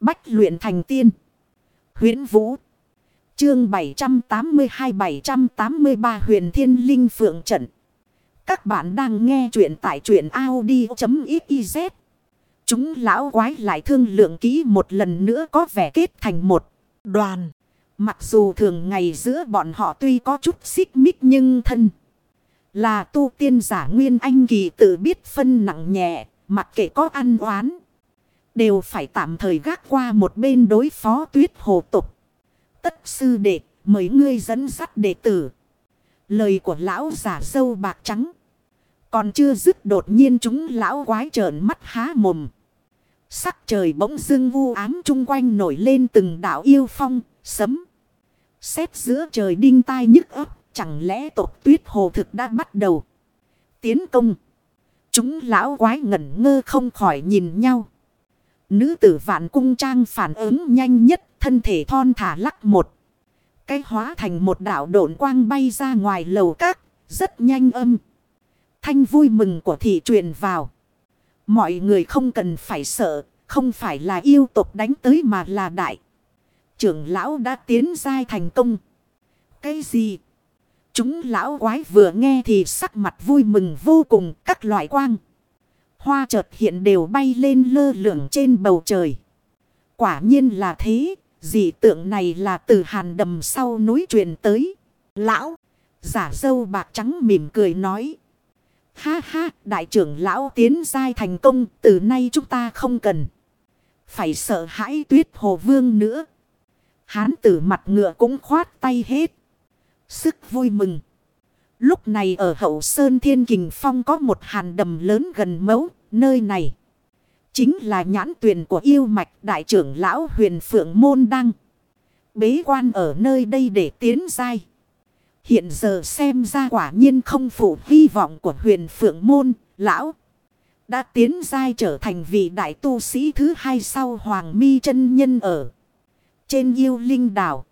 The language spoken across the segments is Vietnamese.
Bách luyện thành tiên. huyễn Vũ. Chương 782-783 huyền thiên linh phượng trận. Các bạn đang nghe truyện tại truyện Audi.xyz. Chúng lão quái lại thương lượng kỹ một lần nữa có vẻ kết thành một đoàn. Mặc dù thường ngày giữa bọn họ tuy có chút xích mích nhưng thân. Là tu tiên giả nguyên anh kỳ tự biết phân nặng nhẹ, mặc kệ có ăn oán. Đều phải tạm thời gác qua một bên đối phó tuyết hồ tục. Tất sư đệ, mấy ngươi dẫn dắt đệ tử. Lời của lão giả sâu bạc trắng. Còn chưa dứt đột nhiên chúng lão quái trợn mắt há mồm. Sắc trời bỗng dưng vu ám chung quanh nổi lên từng đảo yêu phong, sấm. Xét giữa trời đinh tai nhức ấp, chẳng lẽ tộc tuyết hồ thực đã bắt đầu. Tiến công. Chúng lão quái ngẩn ngơ không khỏi nhìn nhau. Nữ tử vạn cung trang phản ứng nhanh nhất, thân thể thon thả lắc một. Cái hóa thành một đảo độn quang bay ra ngoài lầu các, rất nhanh âm. Thanh vui mừng của thị truyền vào. Mọi người không cần phải sợ, không phải là yêu tục đánh tới mà là đại. Trưởng lão đã tiến giai thành công. Cái gì? Chúng lão quái vừa nghe thì sắc mặt vui mừng vô cùng các loại quang. Hoa chợt hiện đều bay lên lơ lửng trên bầu trời. Quả nhiên là thế, dị tượng này là từ hàn đầm sau núi truyền tới. Lão, giả dâu bạc trắng mỉm cười nói. Ha ha, đại trưởng lão tiến giai thành công, từ nay chúng ta không cần. Phải sợ hãi tuyết hồ vương nữa. Hán tử mặt ngựa cũng khoát tay hết. Sức vui mừng. Lúc này ở hậu sơn thiên kình phong có một hàn đầm lớn gần mấu, nơi này. Chính là nhãn tuyển của yêu mạch đại trưởng lão huyền phượng môn đăng. Bế quan ở nơi đây để tiến giai. Hiện giờ xem ra quả nhiên không phụ hy vọng của huyền phượng môn, lão. Đã tiến giai trở thành vị đại tu sĩ thứ hai sau Hoàng mi chân nhân ở. Trên yêu linh đảo.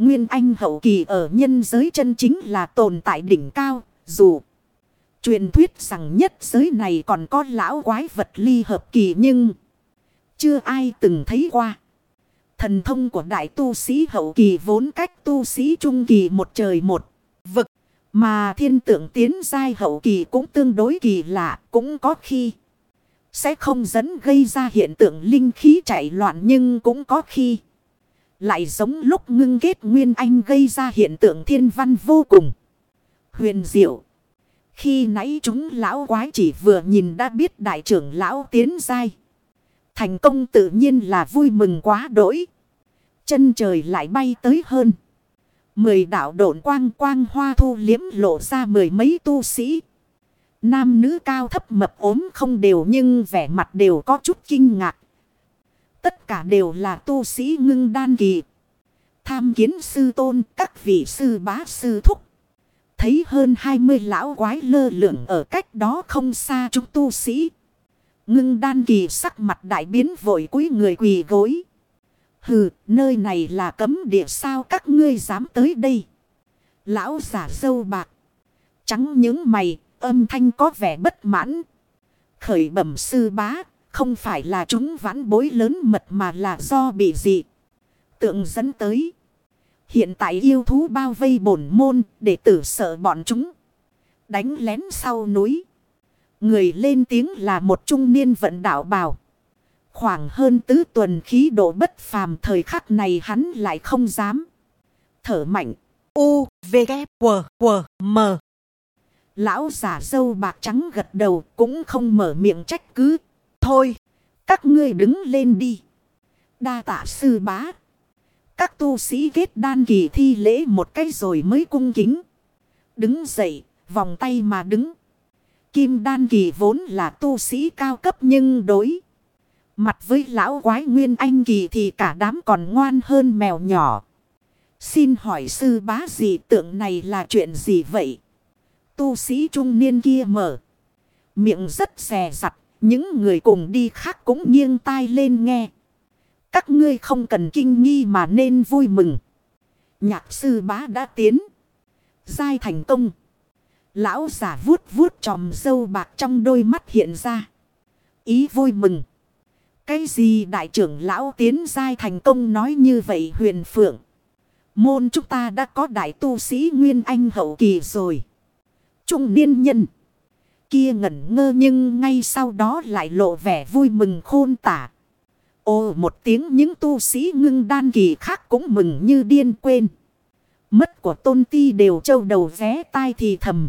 Nguyên Anh hậu kỳ ở nhân giới chân chính là tồn tại đỉnh cao, dù truyền thuyết rằng nhất giới này còn có lão quái vật ly hợp kỳ nhưng chưa ai từng thấy qua. Thần thông của đại tu sĩ hậu kỳ vốn cách tu sĩ trung kỳ một trời một vực. Mà thiên tượng tiến giai hậu kỳ cũng tương đối kỳ lạ, cũng có khi sẽ không dẫn gây ra hiện tượng linh khí chạy loạn nhưng cũng có khi lại giống lúc ngưng kết nguyên anh gây ra hiện tượng thiên văn vô cùng. Huyền diệu. Khi nãy chúng lão quái chỉ vừa nhìn đã biết đại trưởng lão tiến dai. Thành công tự nhiên là vui mừng quá đỗi. Chân trời lại bay tới hơn. Mười đạo độn quang quang hoa thu liếm lộ ra mười mấy tu sĩ. Nam nữ cao thấp mập ốm không đều nhưng vẻ mặt đều có chút kinh ngạc. Tất cả đều là tu sĩ ngưng đan kỳ. Tham kiến sư tôn các vị sư bá sư thúc. Thấy hơn 20 lão quái lơ lửng ở cách đó không xa chúng tu sĩ. Ngưng đan kỳ sắc mặt đại biến vội cúi người quỳ gối. Hừ, nơi này là cấm địa sao các ngươi dám tới đây. Lão giả sâu bạc. Trắng những mày, âm thanh có vẻ bất mãn. Khởi bẩm sư bá, không phải là chúng vãn bối lớn mật mà là do bị dị. Tượng dẫn tới. Hiện tại yêu thú bao vây bổn môn để tử sợ bọn chúng. Đánh lén sau núi. Người lên tiếng là một trung niên vận đạo bào. Khoảng hơn tứ tuần khí độ bất phàm thời khắc này hắn lại không dám. Thở mạnh. U, V, K, W, W, M. Lão giả dâu bạc trắng gật đầu cũng không mở miệng trách cứ. Thôi, các ngươi đứng lên đi. Đa tạ sư bá. Các tu sĩ kết đan kỳ thi lễ một cái rồi mới cung kính. Đứng dậy, vòng tay mà đứng. Kim đan kỳ vốn là tu sĩ cao cấp nhưng đối. Mặt với lão quái nguyên anh kỳ thì cả đám còn ngoan hơn mèo nhỏ. Xin hỏi sư bá gì tượng này là chuyện gì vậy? Tu sĩ trung niên kia mở. Miệng rất xè sặt những người cùng đi khác cũng nghiêng tai lên nghe. Các ngươi không cần kinh nghi mà nên vui mừng. Nhạc sư bá đã tiến. Giai thành công. Lão giả vuốt vuốt tròm dâu bạc trong đôi mắt hiện ra. Ý vui mừng. Cái gì đại trưởng lão tiến giai thành công nói như vậy huyền phượng. Môn chúng ta đã có đại tu sĩ Nguyên Anh hậu kỳ rồi. Trung niên nhân. Kia ngẩn ngơ nhưng ngay sau đó lại lộ vẻ vui mừng khôn tả. Ồ, một tiếng những tu sĩ ngưng đan kỳ khác cũng mừng như điên quên. Mất của tôn ti đều trâu đầu vé tai thì thầm.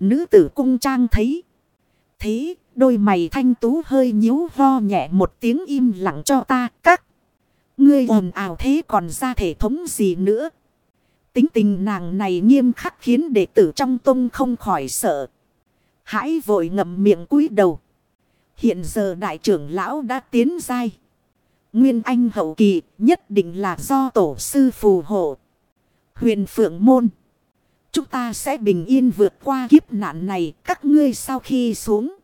Nữ tử cung trang thấy. Thế, đôi mày thanh tú hơi nhíu ho nhẹ một tiếng im lặng cho ta, các. Ngươi ồn ào thế còn ra thể thống gì nữa. Tính tình nàng này nghiêm khắc khiến đệ tử trong tông không khỏi sợ. Hãy vội ngậm miệng cúi đầu. Hiện giờ đại trưởng lão đã tiến dai. Nguyên anh hậu kỳ nhất định là do tổ sư phù hộ. Huyền Phượng Môn. Chúng ta sẽ bình yên vượt qua kiếp nạn này, các ngươi sau khi xuống.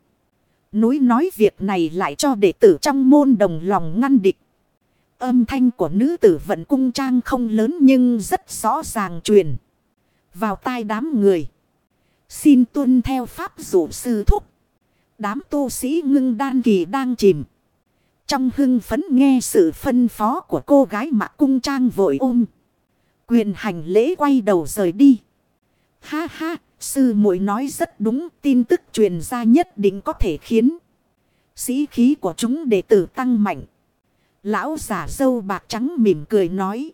Núi nói việc này lại cho đệ tử trong môn đồng lòng ngăn địch. Âm thanh của nữ tử vận cung trang không lớn nhưng rất rõ ràng truyền. Vào tai đám người. Xin tuân theo pháp dụ sư thúc. Đám tu sĩ ngưng đan kỳ đang chìm. Trong hưng phấn nghe sự phân phó của cô gái mặc cung trang vội ôm. Quyền hành lễ quay đầu rời đi. Ha ha, sư muội nói rất đúng, tin tức truyền ra nhất định có thể khiến sĩ khí của chúng đệ tử tăng mạnh. Lão giả dâu bạc trắng mỉm cười nói.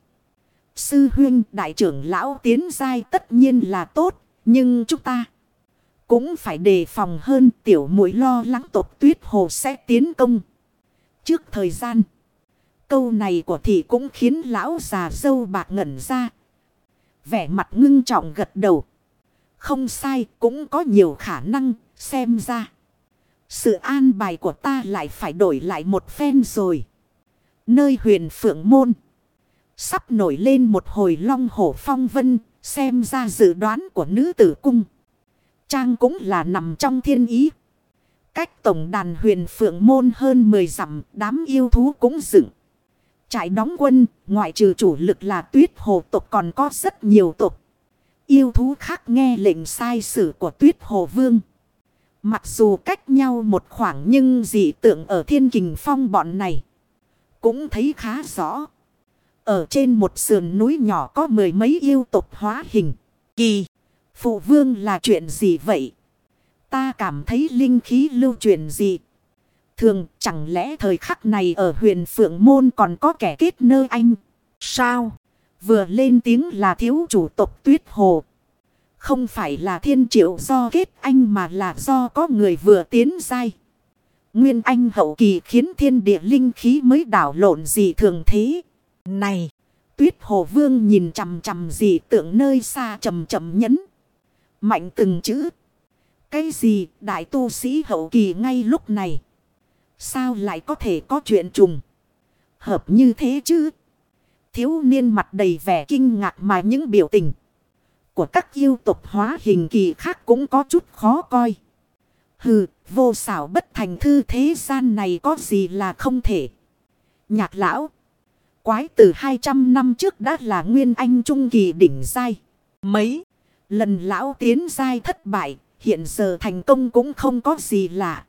Sư huyên đại trưởng lão tiến giai tất nhiên là tốt, nhưng chúng ta cũng phải đề phòng hơn tiểu mũi lo lắng tộc tuyết hồ sẽ tiến công. Trước thời gian, câu này của thị cũng khiến lão già dâu bạc ngẩn ra. Vẻ mặt ngưng trọng gật đầu. Không sai, cũng có nhiều khả năng, xem ra. Sự an bài của ta lại phải đổi lại một phen rồi. Nơi huyền phượng môn. Sắp nổi lên một hồi long hổ phong vân, xem ra dự đoán của nữ tử cung. Trang cũng là nằm trong thiên ý. Cách tổng đàn huyền phượng môn hơn 10 dặm, đám yêu thú cũng dựng. Trại đóng quân, ngoại trừ chủ lực là tuyết hồ tộc còn có rất nhiều tộc. Yêu thú khác nghe lệnh sai sử của tuyết hồ vương. Mặc dù cách nhau một khoảng nhưng dị tượng ở thiên kình phong bọn này. Cũng thấy khá rõ. Ở trên một sườn núi nhỏ có mười mấy yêu tộc hóa hình. Kỳ. Phụ vương là chuyện gì vậy? Ta cảm thấy linh khí lưu truyền gì? Thường, chẳng lẽ thời khắc này ở huyện Phượng Môn còn có kẻ kết nơ anh? Sao? Vừa lên tiếng là thiếu chủ tộc tuyết hồ. Không phải là thiên triệu do kết anh mà là do có người vừa tiến dai. Nguyên anh hậu kỳ khiến thiên địa linh khí mới đảo lộn gì thường thế. Này! Tuyết hồ vương nhìn chằm chằm gì tượng nơi xa chầm chậm nhấn. Mạnh từng chữ. Cái gì đại tu sĩ hậu kỳ ngay lúc này? Sao lại có thể có chuyện trùng? Hợp như thế chứ? Thiếu niên mặt đầy vẻ kinh ngạc mà những biểu tình của các yêu tục hóa hình kỳ khác cũng có chút khó coi. Hừ, vô xảo bất thành thư thế gian này có gì là không thể. Nhạc lão, quái từ 200 năm trước đã là nguyên anh trung kỳ đỉnh dai. Mấy lần lão tiến dai thất bại, hiện giờ thành công cũng không có gì lạ.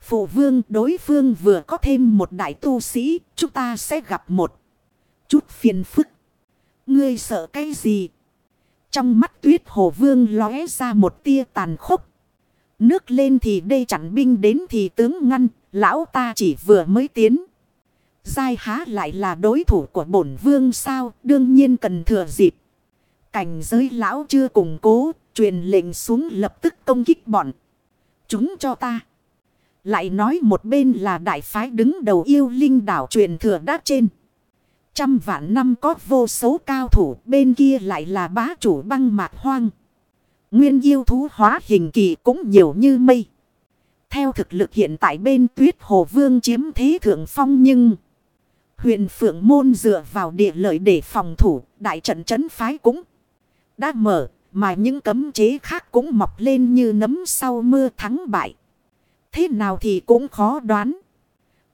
Phụ vương đối phương vừa có thêm một đại tu sĩ, chúng ta sẽ gặp một chút phiền phức. Ngươi sợ cái gì? Trong mắt tuyết hồ vương lóe ra một tia tàn khốc. Nước lên thì đê chặn binh đến thì tướng ngăn, lão ta chỉ vừa mới tiến. Giai há lại là đối thủ của bổn vương sao, đương nhiên cần thừa dịp. Cảnh giới lão chưa củng cố, truyền lệnh xuống lập tức công kích bọn. Chúng cho ta. Lại nói một bên là đại phái đứng đầu yêu linh đảo truyền thừa đát trên. Trăm vạn năm có vô số cao thủ bên kia lại là bá chủ băng mạc hoang. Nguyên yêu thú hóa hình kỳ cũng nhiều như mây. Theo thực lực hiện tại bên tuyết hồ vương chiếm thế thượng phong nhưng... Huyện Phượng Môn dựa vào địa lợi để phòng thủ, đại trận trấn phái cũng đã mở, mà những cấm chế khác cũng mọc lên như nấm sau mưa thắng bại. Thế nào thì cũng khó đoán.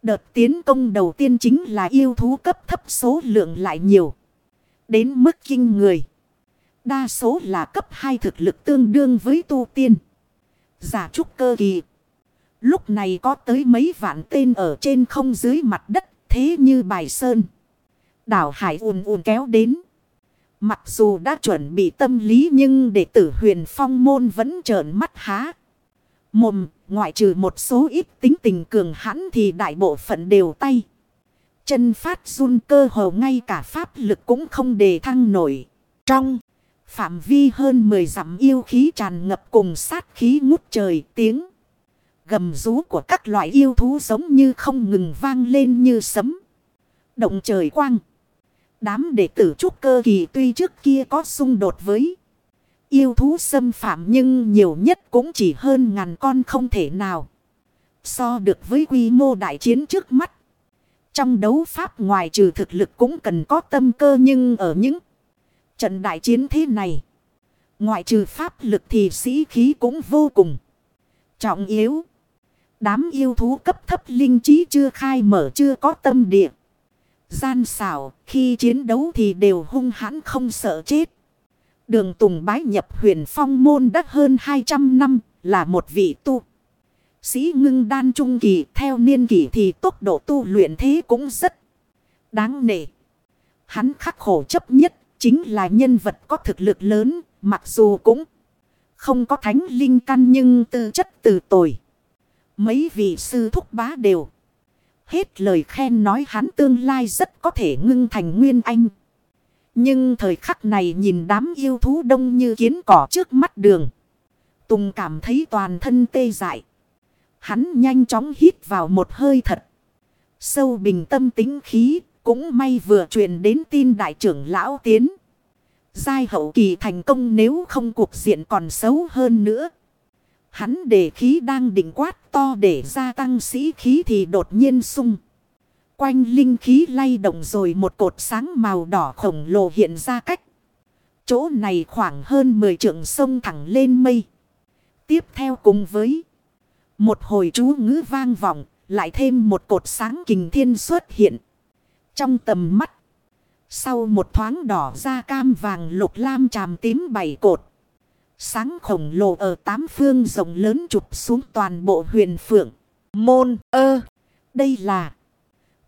Đợt tiến công đầu tiên chính là yêu thú cấp thấp số lượng lại nhiều. Đến mức kinh người. Đa số là cấp 2 thực lực tương đương với tu tiên. Giả trúc cơ kỳ. Lúc này có tới mấy vạn tên ở trên không dưới mặt đất thế như bài sơn. Đảo hải ùn ùn kéo đến. Mặc dù đã chuẩn bị tâm lý nhưng đệ tử huyền phong môn vẫn trợn mắt há. Mồm, ngoại trừ một số ít tính tình cường hãn thì đại bộ phận đều tay. Chân phát run cơ hồ ngay cả pháp lực cũng không đề thăng nổi. Trong phạm vi hơn 10 dặm yêu khí tràn ngập cùng sát khí ngút trời tiếng. Gầm rú của các loại yêu thú giống như không ngừng vang lên như sấm. Động trời quang. Đám đệ tử trúc cơ kỳ tuy trước kia có xung đột với yêu thú xâm phạm nhưng nhiều nhất cũng chỉ hơn ngàn con không thể nào. So được với quy mô đại chiến trước mắt. Trong đấu pháp ngoài trừ thực lực cũng cần có tâm cơ nhưng ở những trận đại chiến thế này. Ngoại trừ pháp lực thì sĩ khí cũng vô cùng trọng yếu. Đám yêu thú cấp thấp linh trí chưa khai mở, chưa có tâm địa. Gian xảo, khi chiến đấu thì đều hung hãn không sợ chết. Đường Tùng bái nhập huyền phong môn đã hơn 200 năm, là một vị tu. Sĩ ngưng đan trung kỳ, theo niên kỳ thì tốc độ tu luyện thế cũng rất đáng nể. Hắn khắc khổ chấp nhất chính là nhân vật có thực lực lớn, mặc dù cũng không có thánh linh căn nhưng tư chất từ tồi. Mấy vị sư thúc bá đều. Hết lời khen nói hắn tương lai rất có thể ngưng thành nguyên anh. Nhưng thời khắc này nhìn đám yêu thú đông như kiến cỏ trước mắt đường. Tùng cảm thấy toàn thân tê dại. Hắn nhanh chóng hít vào một hơi thật. Sâu bình tâm tính khí. Cũng may vừa truyền đến tin đại trưởng lão tiến. Giai hậu kỳ thành công nếu không cuộc diện còn xấu hơn nữa. Hắn để khí đang định quát to để gia tăng sĩ khí thì đột nhiên sung. Quanh linh khí lay động rồi một cột sáng màu đỏ khổng lồ hiện ra cách. Chỗ này khoảng hơn 10 trượng sông thẳng lên mây. Tiếp theo cùng với một hồi chú ngữ vang vọng, lại thêm một cột sáng kình thiên xuất hiện. Trong tầm mắt, sau một thoáng đỏ da cam vàng lục lam tràm tím bảy cột. Sáng khổng lồ ở tám phương rộng lớn chụp xuống toàn bộ huyền phượng. Môn, ơ. Đây là.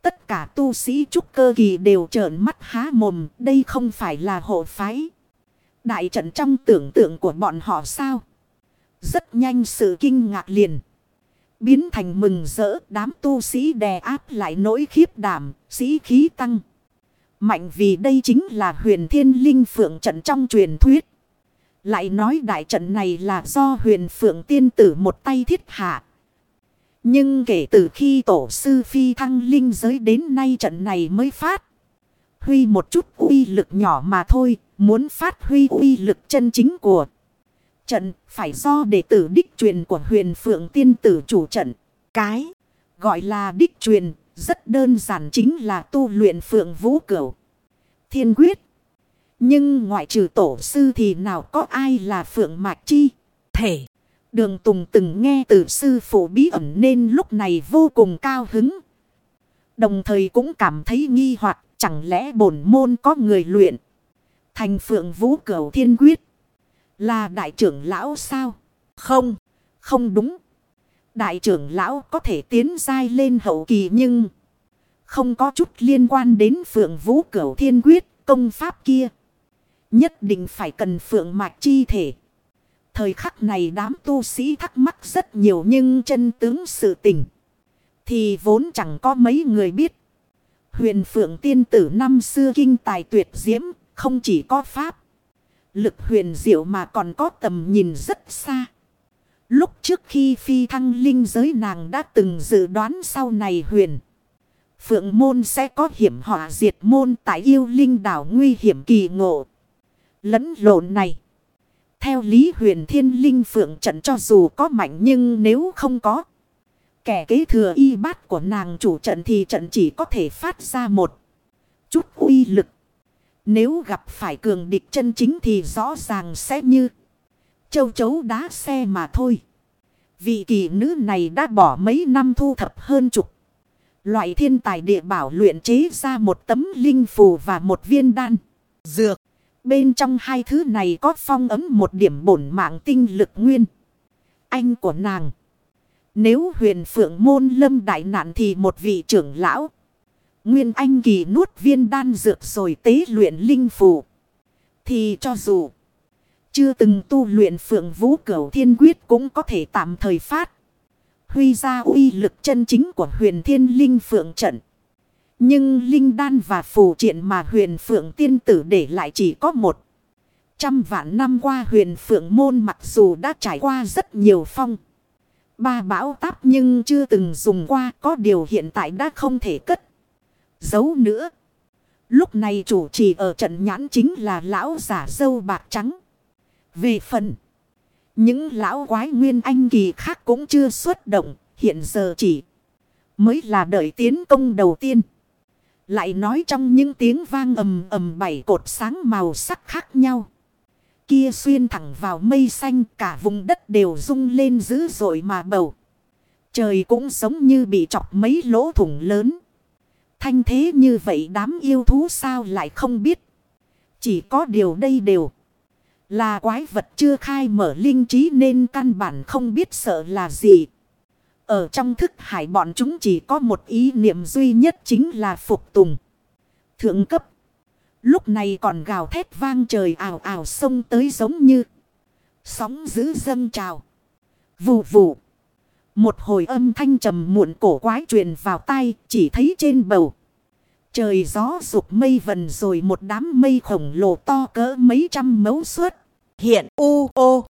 Tất cả tu sĩ trúc cơ kỳ đều trợn mắt há mồm. Đây không phải là hộ phái. Đại trận trong tưởng tượng của bọn họ sao. Rất nhanh sự kinh ngạc liền. Biến thành mừng rỡ, đám tu sĩ đè áp lại nỗi khiếp đảm. Sĩ khí tăng. Mạnh vì đây chính là huyền thiên linh phượng trận trong truyền thuyết. Lại nói đại trận này là do huyền phượng tiên tử một tay thiết hạ. Nhưng kể từ khi tổ sư phi thăng linh giới đến nay trận này mới phát. Huy một chút uy lực nhỏ mà thôi. Muốn phát huy uy lực chân chính của trận phải do đệ tử đích truyền của huyền phượng tiên tử chủ trận. Cái gọi là đích truyền rất đơn giản chính là tu luyện phượng vũ cửu. Thiên quyết. Nhưng ngoại trừ tổ sư thì nào có ai là Phượng Mạch Chi? Thể. Đường Tùng từng nghe từ sư phụ bí ẩn nên lúc này vô cùng cao hứng. Đồng thời cũng cảm thấy nghi hoặc chẳng lẽ bổn môn có người luyện. Thành Phượng Vũ Cửu Thiên Quyết. Là đại trưởng lão sao? Không, không đúng. Đại trưởng lão có thể tiến dai lên hậu kỳ nhưng không có chút liên quan đến Phượng Vũ Cửu Thiên Quyết công pháp kia. Nhất định phải cần phượng mạch chi thể. Thời khắc này đám tu sĩ thắc mắc rất nhiều nhưng chân tướng sự tình. Thì vốn chẳng có mấy người biết. Huyền phượng tiên tử năm xưa kinh tài tuyệt diễm. Không chỉ có pháp. Lực huyền diệu mà còn có tầm nhìn rất xa. Lúc trước khi phi thăng linh giới nàng đã từng dự đoán sau này huyền. Phượng môn sẽ có hiểm họa diệt môn tại yêu linh đảo nguy hiểm kỳ ngộ lẫn lộn này. Theo lý huyền thiên linh phượng trận cho dù có mạnh nhưng nếu không có. Kẻ kế thừa y bát của nàng chủ trận thì trận chỉ có thể phát ra một chút uy lực. Nếu gặp phải cường địch chân chính thì rõ ràng sẽ như châu chấu đá xe mà thôi. Vị kỳ nữ này đã bỏ mấy năm thu thập hơn chục. Loại thiên tài địa bảo luyện chế ra một tấm linh phù và một viên đan. Dược. Bên trong hai thứ này có phong ấm một điểm bổn mạng tinh lực nguyên. Anh của nàng. Nếu huyền phượng môn lâm đại nạn thì một vị trưởng lão. Nguyên Anh kỳ nuốt viên đan dược rồi tế luyện linh phù. Thì cho dù chưa từng tu luyện phượng vũ cửu thiên quyết cũng có thể tạm thời phát. Huy ra uy lực chân chính của huyền thiên linh phượng trận. Nhưng linh đan và phù triện mà huyền phượng tiên tử để lại chỉ có một. Trăm vạn năm qua huyền phượng môn mặc dù đã trải qua rất nhiều phong. Ba bão táp nhưng chưa từng dùng qua, có điều hiện tại đã không thể cất. Giấu nữa. Lúc này chủ trì ở trận nhãn chính là lão giả dâu bạc trắng. Về phần. Những lão quái nguyên anh kỳ khác cũng chưa xuất động. Hiện giờ chỉ mới là đợi tiến công đầu tiên. Lại nói trong những tiếng vang ầm ầm bảy cột sáng màu sắc khác nhau. Kia xuyên thẳng vào mây xanh, cả vùng đất đều rung lên dữ dội mà bầu. Trời cũng giống như bị chọc mấy lỗ thủng lớn. Thanh thế như vậy đám yêu thú sao lại không biết. Chỉ có điều đây đều. Là quái vật chưa khai mở linh trí nên căn bản không biết sợ là gì. Ở trong thức hải bọn chúng chỉ có một ý niệm duy nhất chính là phục tùng. Thượng cấp. Lúc này còn gào thét vang trời ảo ảo sông tới giống như. Sóng giữ dâng trào. Vù vù. Một hồi âm thanh trầm muộn cổ quái truyền vào tai, chỉ thấy trên bầu. Trời gió rụt mây vần rồi một đám mây khổng lồ to cỡ mấy trăm mấu suốt. Hiện u, ô.